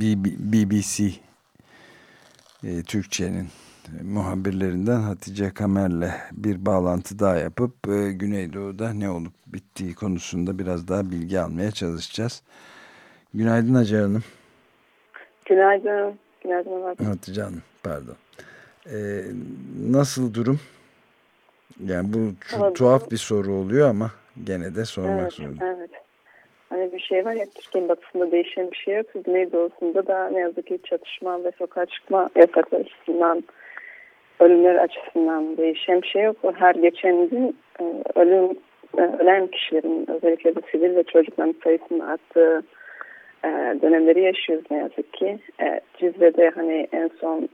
BBC e, Türkçe'nin muhabirlerinden Hatice Kamer'le bir bağlantı daha yapıp e, Güneydoğu'da ne olup bittiği konusunda biraz daha bilgi almaya çalışacağız. Günaydın Hacer Hanım. Günaydın. Günaydın Hatice Hanım pardon. Ee, nasıl durum? Yani bu tuhaf bir soru oluyor ama gene de sormak evet, zorunda. Evet. Hani bir şey var ya Türkiye'nin batısında değişen bir şey yok. Güneydoğusunda da ne yazık ki çatışma ve sokağa çıkma yasakları açısından ölümler açısından değişen bir şey yok. Her geçen gün e, ölüm e, ölen kişilerin özellikle de sivil ve çocukların sayısının arttığı e, dönemleri yaşıyoruz ne yazık ki. Cizre'de hani en son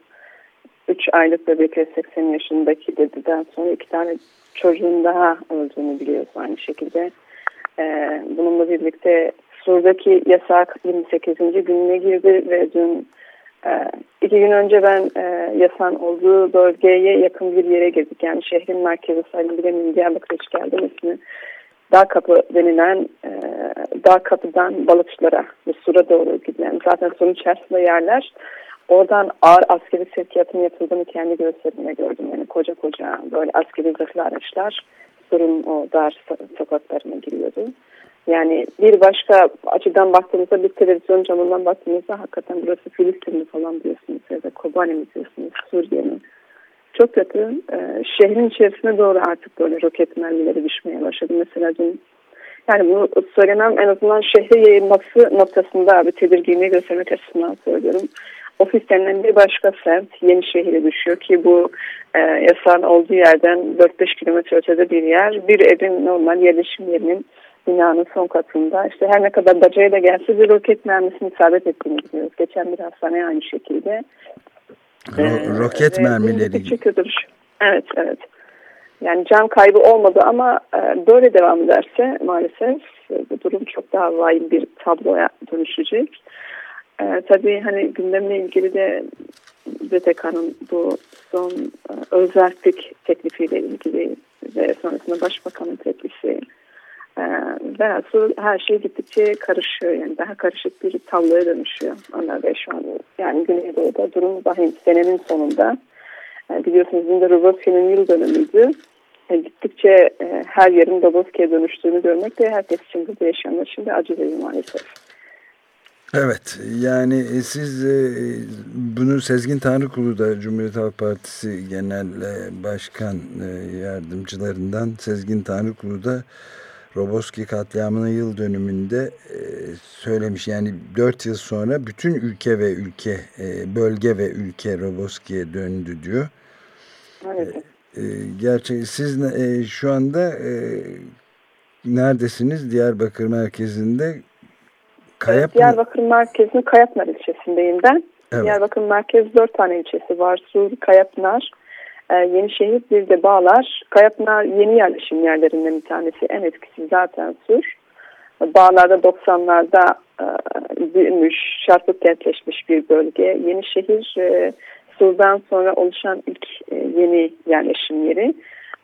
3 aylık bebekle 80 yaşındaki dediden sonra iki tane çocuğun daha öldüğünü biliyoruz aynı şekilde. Bununla birlikte Sur'daki yasak 28. gününe girdi ve dün ee, iki gün önce ben e, yasan olduğu bölgeye yakın bir yere girdik. Yani şehrin merkezi sayılır bilemeyin Diyarbakır'a hiç geldim ismi. Dağ Kapı denilen e, Dağ Kapı'dan balıkçılara bu sura doğru gidilen zaten surun içerisinde yerler. Oradan ağır askeri sevkiyatın yapıldığını kendi gözlerimle gördüm. Yani koca koca böyle askeri zırhlı araçlar surun o dar sokaklarına giriyordu. Yani bir başka açıdan baktığımızda bir televizyon camından baktığımızda hakikaten burası Filistinli falan diyorsunuz ya da Kobani mi diyorsunuz Suriye mi? Çok kötü. Ee, şehrin içerisine doğru artık böyle roket mermileri düşmeye başladı. Mesela dün yani bunu söylemem en azından şehre yayılması noktasında bir tedirginliği göstermek açısından söylüyorum. Ofis denilen bir başka semt yeni şehire düşüyor ki bu e, yasağın olduğu yerden 4-5 kilometre ötede bir yer. Bir evin normal yerleşim yerinin binanın son katında. İşte her ne kadar bacayla gelse bir roket mermisini isabet ettiğini biliyoruz. Geçen bir hastane aynı şekilde. Ro ee, roket mermileri. Evet, evet. Yani can kaybı olmadı ama e, böyle devam ederse maalesef e, bu durum çok daha vahim bir tabloya dönüşecek. E, tabii hani gündemle ilgili de BTK'nın bu son e, özellik teklifiyle ilgili ve sonrasında Başbakanın teklifi e, velhasıl her şey gittikçe karışıyor. Yani daha karışık bir tabloya dönüşüyor. Onlar da şu an yani Güneydoğu'da durum vahim senenin sonunda. E, biliyorsunuz bugün de Roboski'nin yıl dönümüydü. E, gittikçe e, her yerin Roboski'ye dönüştüğünü görmek de herkes için burada yaşayanlar şimdi acı veriyor maalesef. Evet yani e, siz e, bunu Sezgin Tanrıkulu da Cumhuriyet Halk Partisi Genel Başkan e, Yardımcılarından Sezgin Tanrıkulu da Roboski katliamının yıl dönümünde söylemiş. Yani 4 yıl sonra bütün ülke ve ülke, bölge ve ülke Roboski'ye döndü diyor. Evet. Gerçek siz şu anda neredesiniz? Diyarbakır merkezinde Kayap evet, Diyarbakır merkezinin Kayapnar ilçesindeyim ben. Evet. Diyarbakır merkez dört tane ilçesi var. Sur, Kayapnar, e, Yenişehir bir de Bağlar. Kayapınar yeni yerleşim yerlerinden bir tanesi. En etkisi zaten Sur. Bağlar'da 90'larda e, büyümüş, çarpık kentleşmiş bir bölge. Yenişehir e, Sur'dan sonra oluşan ilk e, yeni yerleşim yeri.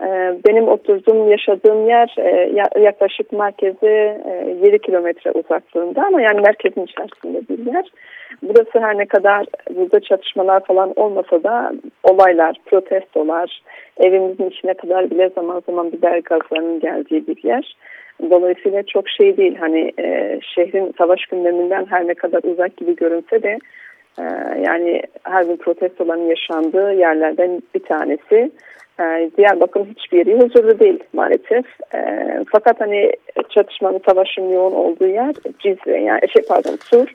E, benim oturduğum, yaşadığım yer e, yaklaşık merkeze e, 7 kilometre uzaklığında ama yani merkezin içerisinde bir yer. Burası her ne kadar burada çatışmalar falan olmasa da olaylar, protestolar, evimizin içine kadar bile zaman zaman biber gazlarının geldiği bir yer. Dolayısıyla çok şey değil hani e, şehrin savaş gündeminden her ne kadar uzak gibi görünse de e, yani her gün protestoların yaşandığı yerlerden bir tanesi. E, Diyarbakır'ın hiçbir yeri huzurlu değil maalesef. E, fakat hani çatışmanın, savaşın yoğun olduğu yer Cizre yani şey pardon Sur.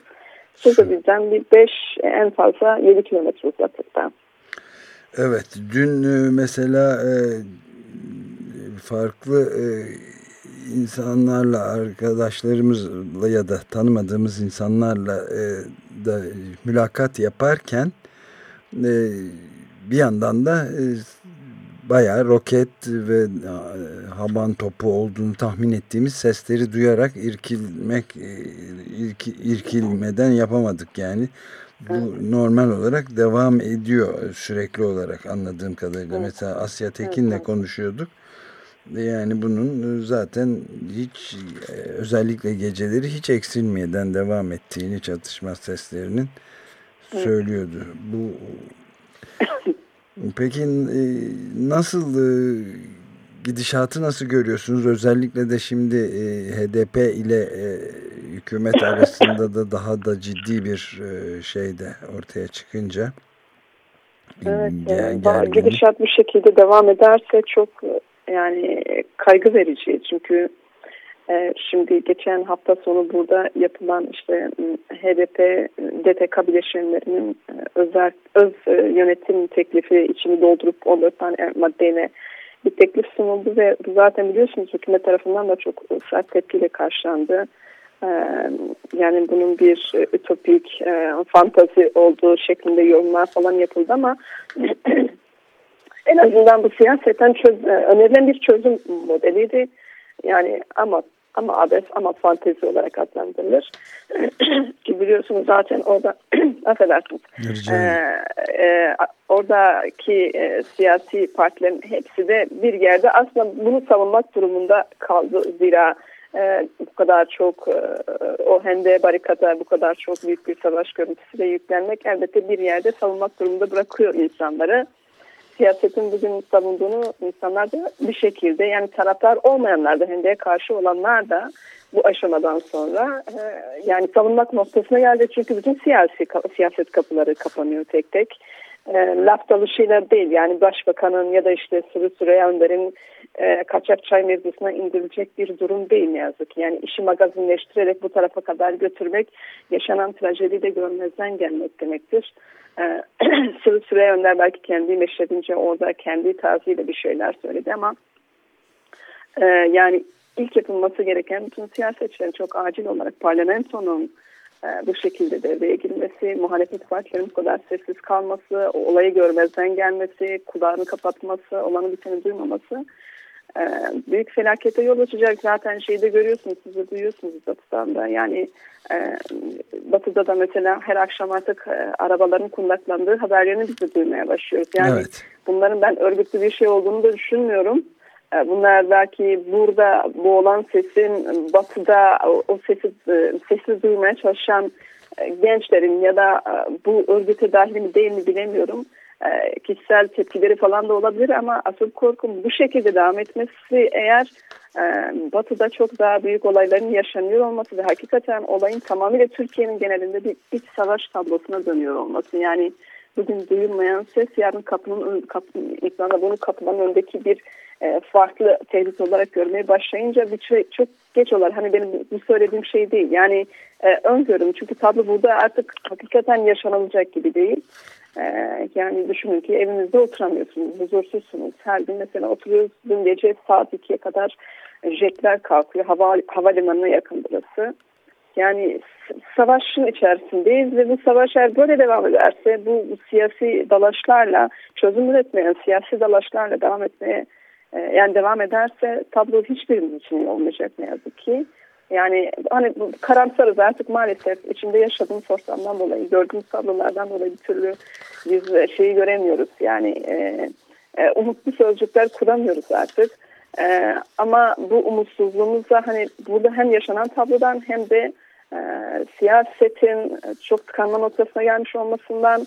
Sur bizden bir 5 en fazla 7 kilometre uzaklıkta. Evet dün e, mesela e, farklı e, insanlarla arkadaşlarımızla ya da tanımadığımız insanlarla e, da mülakat yaparken e, bir yandan da e, bayağı roket ve e, haban topu olduğunu tahmin ettiğimiz sesleri duyarak irkilmek e, irki, irkilmeden yapamadık yani. Bu normal olarak devam ediyor sürekli olarak anladığım kadarıyla. Mesela Asya Tekin'le konuşuyorduk. Yani bunun zaten hiç özellikle geceleri hiç eksilmeden devam ettiğini çatışma seslerinin söylüyordu. Bu Peki e, nasıl e, gidişatı nasıl görüyorsunuz? Özellikle de şimdi e, HDP ile hükümet arasında da daha da ciddi bir şey de ortaya çıkınca. Evet, yani, gidişat bu şekilde devam ederse çok yani kaygı verici. Çünkü şimdi geçen hafta sonu burada yapılan işte HDP, DTK bileşenlerinin e, özel, öz e, yönetim teklifi içini doldurup 14 tane maddeyle bir teklif sunuldu ve zaten biliyorsunuz hükümet tarafından da çok sert tepkiyle karşılandı. Yani bunun bir ütopik, e, fantazi olduğu şeklinde yorumlar falan yapıldı ama en azından bu siyaseten çöz, önerilen bir çözüm modeliydi. Yani ama ama abes ama fantezi olarak adlandırılır. Ki biliyorsunuz zaten orada affedersiniz. Ee, e, oradaki e, siyasi partilerin hepsi de bir yerde aslında bunu savunmak durumunda kaldı. Zira e, bu kadar çok e, o hende barikata bu kadar çok büyük bir savaş görüntüsüyle yüklenmek elbette bir yerde savunmak durumunda bırakıyor insanları siyasetin bugün savunduğunu insanlar da bir şekilde yani taraftar olmayanlar da Hende'ye karşı olanlar da bu aşamadan sonra e, yani savunmak noktasına geldi. Çünkü bütün siyasi siyaset kapıları kapanıyor tek tek. E, laf dalışıyla değil yani başbakanın ya da işte Sürü Süreyya Önder'in e, kaçak çay mevzusuna indirilecek bir durum değil ne yazık ki. Yani işi magazinleştirerek bu tarafa kadar götürmek yaşanan trajediyi de görmezden gelmek demektir. Ee, Sıvı Süre Önder belki kendi meşrebince orada kendi tarzıyla bir şeyler söyledi ama e, yani ilk yapılması gereken bütün siyasetçilerin çok acil olarak parlamentonun e, bu şekilde devreye girmesi, muhalefet partilerinin bu kadar sessiz kalması, o olayı görmezden gelmesi, kulağını kapatması, olanı biteni duymaması e, büyük felakete yol açacak. Zaten şeyi de görüyorsunuz, siz de duyuyorsunuz Batı'dan da. Yani e, Batı'da da mesela her akşam artık e, arabaların kundaklandığı haberlerini biz de duymaya başlıyoruz. Yani evet. bunların ben örgütlü bir şey olduğunu da düşünmüyorum. E, bunlar belki burada bu olan sesin Batı'da o, sesi, e, sesi duymaya çalışan e, gençlerin ya da bu örgüte dahil mi değil mi bilemiyorum kişisel tepkileri falan da olabilir ama asıl korkum bu şekilde devam etmesi eğer Batı'da çok daha büyük olayların yaşanıyor olması ve hakikaten olayın tamamıyla Türkiye'nin genelinde bir iç savaş tablosuna dönüyor olması. Yani bugün duyulmayan ses yarın kapının, kapının bunu kapının önündeki bir e, farklı tehdit olarak görmeye başlayınca bir şey çok geç olur. Hani benim bu söylediğim şey değil. Yani e, öngörüm çünkü tablo burada artık hakikaten yaşanılacak gibi değil. Ee, yani düşünün ki evinizde oturamıyorsunuz, huzursuzsunuz. Her gün mesela oturuyoruz, dün gece saat 2'ye kadar jetler kalkıyor. Hava, havalimanına yakın burası. Yani savaşın içerisindeyiz ve bu savaş eğer böyle devam ederse bu, siyasi dalaşlarla çözüm üretmeyen siyasi dalaşlarla devam etmeye e, yani devam ederse tablo hiçbirimiz için olmayacak ne yazık ki. Yani hani karamsarız artık maalesef içinde yaşadığımız ortamdan dolayı gördüğümüz tablolardan dolayı bir türlü biz şeyi göremiyoruz. Yani e, e, umutlu sözcükler kuramıyoruz artık. E, ama bu umutsuzluğumuzda hani burada hem yaşanan tablodan hem de e, siyasetin çok tıkanma noktasına gelmiş olmasından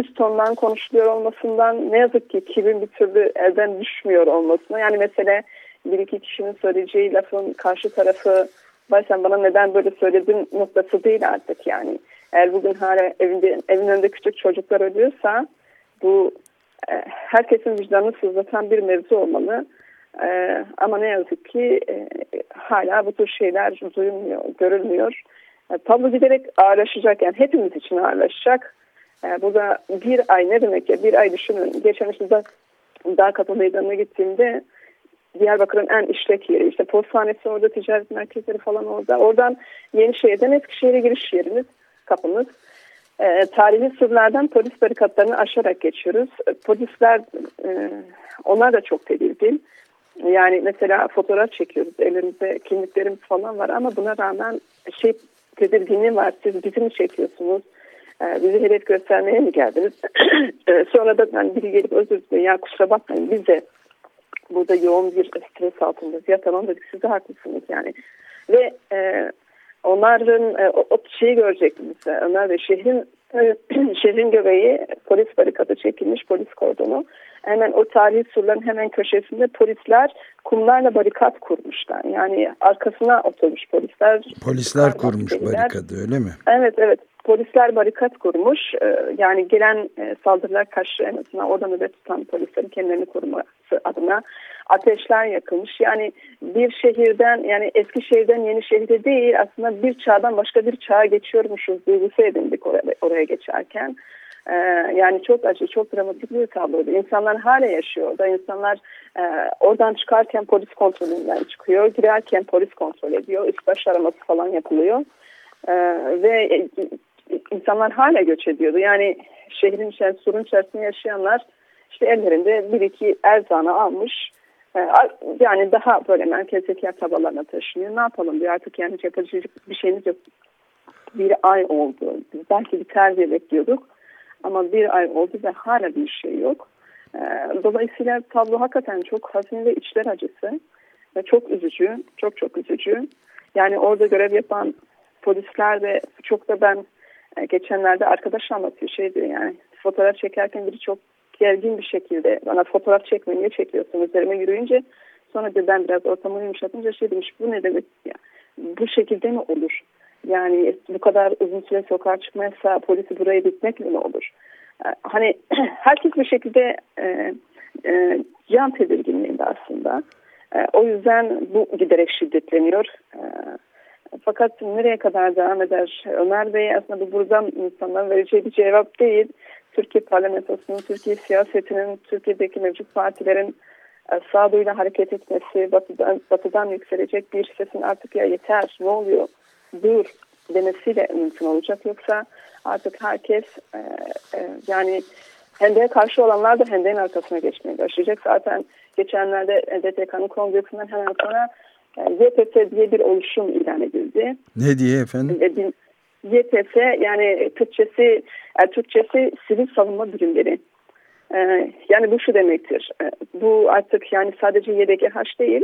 üst tondan konuşuluyor olmasından ne yazık ki kibrin bir türlü elden düşmüyor olmasına. Yani mesela bir iki kişinin söyleyeceği lafın karşı tarafı Vay sen bana neden böyle söyledin noktası değil artık yani. Eğer bugün hala evinde, evin önünde küçük çocuklar ölüyorsa bu e, herkesin vicdanını sızlatan bir mevzu olmalı. E, ama ne yazık ki e, hala bu tür şeyler duyulmuyor, görülmüyor. E, tablo giderek ağırlaşacak yani hepimiz için ağırlaşacak. E, burada bir ay ne demek ya bir ay düşünün. Geçen işte daha kapı meydanına gittiğimde Diyarbakır'ın en işlek yeri. İşte postanesi orada, ticaret merkezleri falan orada. Oradan Yenişehir'den Eskişehir'e giriş yerimiz, kapımız. E, tarihi sırlardan polis barikatlarını aşarak geçiyoruz. E, polisler, e, onlar da çok tedirgin. Yani mesela fotoğraf çekiyoruz. Elimizde kimliklerimiz falan var ama buna rağmen şey tedirginliği var. Siz bizi mi çekiyorsunuz? E, bizi hedef göstermeye mi geldiniz? e, sonra da yani biri gelip özür dileyin ya kusura bakmayın bize burada yoğun bir stres altında. Ya tamam dedik siz de haklısınız yani. Ve e, onların e, o, o şeyi görecektiniz. Ömer Bey şehrin e, şehrin göbeği polis barikatı çekilmiş polis kordonu. Hemen o tarihi surların hemen köşesinde polisler kumlarla barikat kurmuşlar. Yani arkasına oturmuş polisler. Polisler kurmuş barikadı öyle mi? Evet evet polisler barikat kurmuş. Ee, yani gelen e, saldırılar karşı en azından orada nöbet tutan polislerin kendilerini koruması adına ateşler yakılmış. Yani bir şehirden yani eski şehirden yeni şehirde değil aslında bir çağdan başka bir çağa geçiyormuşuz duygusu edindik oraya, oraya geçerken. Ee, yani çok acı, çok dramatik bir tabloydu. İnsanlar hala yaşıyor orada. İnsanlar e, oradan çıkarken polis kontrolünden çıkıyor. Girerken polis kontrol ediyor. Üst baş araması falan yapılıyor. Ee, ve insanlar hala göç ediyordu. Yani şehrin içerisinde, surun içerisinde yaşayanlar işte ellerinde bir iki erzanı almış. Ee, yani daha böyle merkezdeki kasabalarına taşınıyor. Ne yapalım diyor artık yani yapacak bir şeyimiz yok. Bir ay oldu. Biz belki bir terbiye bekliyorduk. Ama bir ay oldu ve hala bir şey yok. Ee, dolayısıyla tablo hakikaten çok hazin ve içler acısı. Ve çok üzücü. Çok çok üzücü. Yani orada görev yapan polisler de çok da ben e, geçenlerde arkadaş anlatıyor şey diyor yani fotoğraf çekerken biri çok gergin bir şekilde bana fotoğraf çekme niye çekiyorsun üzerime yürüyünce sonra da ben biraz ortamı yumuşatınca şey demiş bu ne demek ya bu şekilde mi olur? Yani bu kadar uzun süre sokağa çıkmaysa polisi buraya bitmek mi olur? E, hani herkes bir şekilde e, e, can tedirginliğinde aslında. E, o yüzden bu giderek şiddetleniyor. E, fakat nereye kadar devam eder? Ömer Bey aslında bu buradan insanların vereceği bir cevap değil. Türkiye parlamentosunun, Türkiye siyasetinin, Türkiye'deki mevcut partilerin e, sağduyuyla hareket etmesi, batıdan, batıdan yükselecek bir sesin artık ya yeter, ne oluyor, dur demesiyle mümkün olacak. Yoksa artık herkes e, e, yani Hende'ye karşı olanlar da Hende'nin arkasına geçmeye başlayacak. Zaten geçenlerde DTK'nın kongresinden hemen sonra YPF diye bir oluşum ilan edildi. Ne diye efendim? YPF yani Türkçesi, yani Türkçesi sivil savunma birimleri. Ee, yani bu şu demektir. Ee, bu artık yani sadece YDGH değil,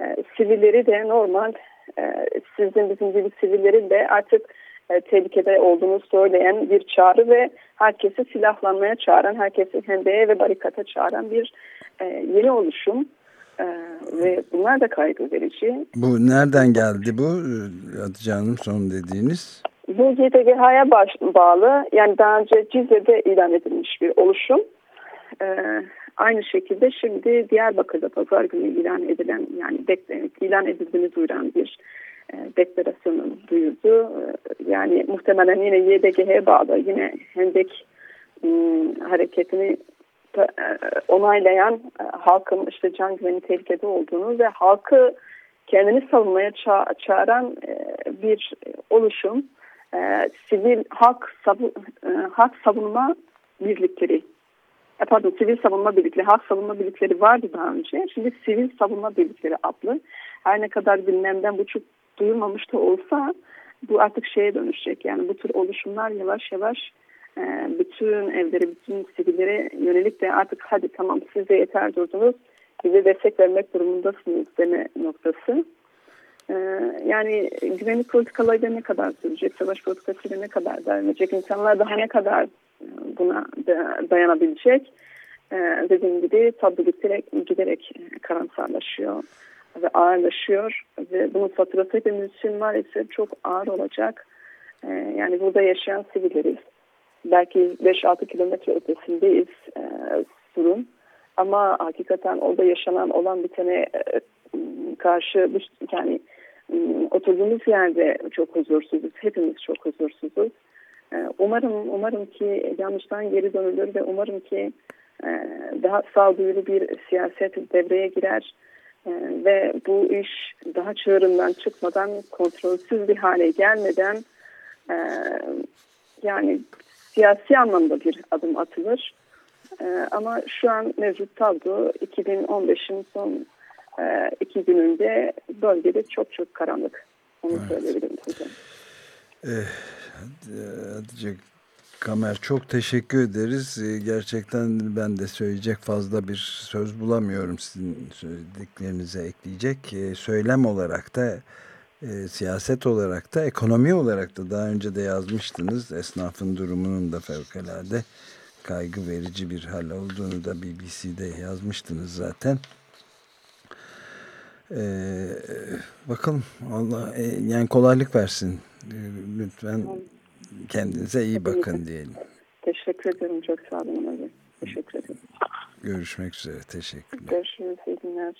e, sivilleri de normal, e, sizin bizim gibi sivillerin de artık e, tehlikede olduğunu söyleyen bir çağrı ve herkesi silahlanmaya çağıran, herkesi hendeye ve barikata çağıran bir yeni oluşum. Ee, ve bunlar da kaygı verici. Bu nereden geldi bu Hatice Hanım son dediğiniz? Bu YTGH'ya bağlı yani daha önce Cizre'de ilan edilmiş bir oluşum. Ee, aynı şekilde şimdi Diyarbakır'da pazar günü ilan edilen yani ilan edildiğini duyuran bir e, deklarasyonu duyurdu. Ee, yani muhtemelen yine YDGH'ye bağlı yine Hendek ım, hareketini e, onaylayan e, halkın işte can güveni tehlikede olduğunu ve halkı kendini savunmaya ça çağıran e, bir oluşum sivil hak, savu hak savunma birlikleri. Pardon sivil savunma birlikleri hak savunma birlikleri vardı daha önce. Şimdi sivil savunma birlikleri adlı. Her ne kadar gündemden bu çok duyulmamış da olsa bu artık şeye dönüşecek. Yani bu tür oluşumlar yavaş yavaş bütün evlere, bütün sivillere yönelik de artık hadi tamam siz yeter durdunuz, bize destek vermek durumundasınız deme noktası. Ee, yani güvenlik politikaları ne kadar sürecek, savaş politikasıyla ne kadar edecek, insanlar daha ne kadar e, buna dayanabilecek. Ee, dediğim gibi tablo giderek, giderek karamsarlaşıyor ve ağırlaşıyor ve bunun faturası hepimiz için maalesef çok ağır olacak. Yani burada yaşayan sivilleriz belki 5-6 kilometre ötesindeyiz e, surun. Ama hakikaten orada yaşanan olan bitene e, karşı yani e, oturduğumuz yerde çok huzursuzuz. Hepimiz çok huzursuzuz. E, umarım umarım ki yanlıştan geri dönülür ve umarım ki e, daha sağduyulu bir siyaset devreye girer ve bu iş daha çığırından çıkmadan kontrolsüz bir hale gelmeden yani siyasi anlamda bir adım atılır. E, ama şu an mevcut tablo 2015'in son e, iki gününde bölgede çok çok karanlık. Onu evet. söyleyebilirim size. Eh, Hatice Kamer çok teşekkür ederiz. Ee, gerçekten ben de söyleyecek fazla bir söz bulamıyorum sizin söylediklerinize ekleyecek. Ee, söylem olarak da e, siyaset olarak da ekonomi olarak da daha önce de yazmıştınız. Esnafın durumunun da fevkalade kaygı verici bir hal olduğunu da BBC'de yazmıştınız zaten. Ee, bakalım Allah e, yani kolaylık versin. Ee, lütfen kendinize iyi bakın diyelim. Teşekkür ederim. Çok sağ olun. Teşekkür ederim. Görüşmek üzere. Teşekkürler. Görüşürüz. İyi günler.